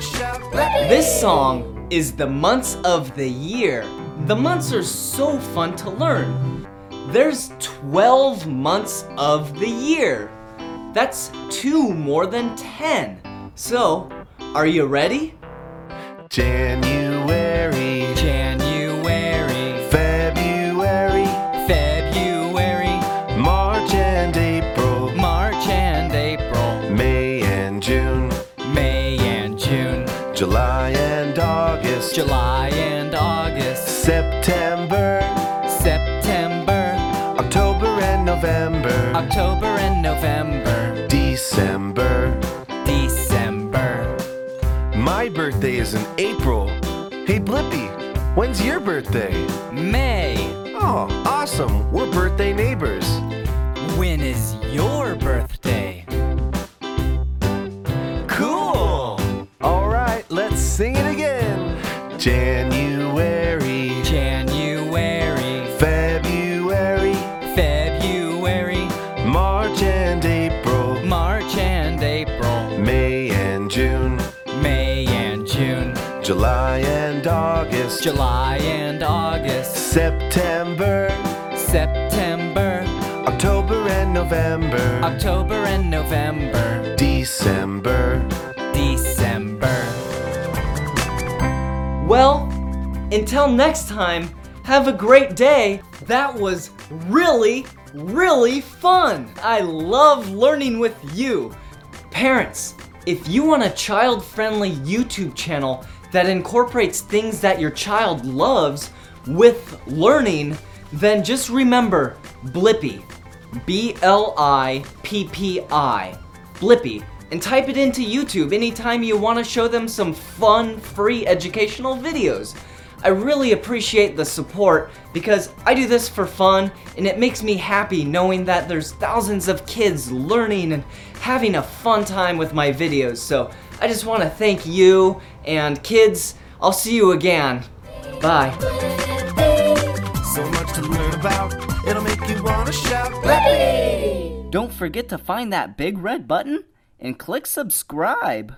This song is the months of the year. The months are so fun to learn. There's 12 months of the year. That's two more than 10. So, are you ready? January, January, February, February, March and April, March and April, May and June, May and June, July and August, July and August, September, September, October and November, October and November, December. December. My birthday is in April. Hey Blippi, when's your birthday? May. Oh, awesome. We're birthday neighbors. When is your birthday? Sing it again. January, January, February, February, March and April, March and April, May and June, May and June, July and August, July and August, September, September, October and November, October and November, December. December. Well, until next time, have a great day. That was really, really fun. I love learning with you. Parents, if you want a child friendly YouTube channel that incorporates things that your child loves with learning, then just remember Blippi. B L I P P I. Blippi. And type it into YouTube anytime you want to show them some fun, free educational videos. I really appreciate the support because I do this for fun and it makes me happy knowing that there's thousands of kids learning and having a fun time with my videos. So I just want to thank you and kids, I'll see you again. Bye. So much to learn about, it'll make you wanna shout. Don't forget to find that big red button and click subscribe.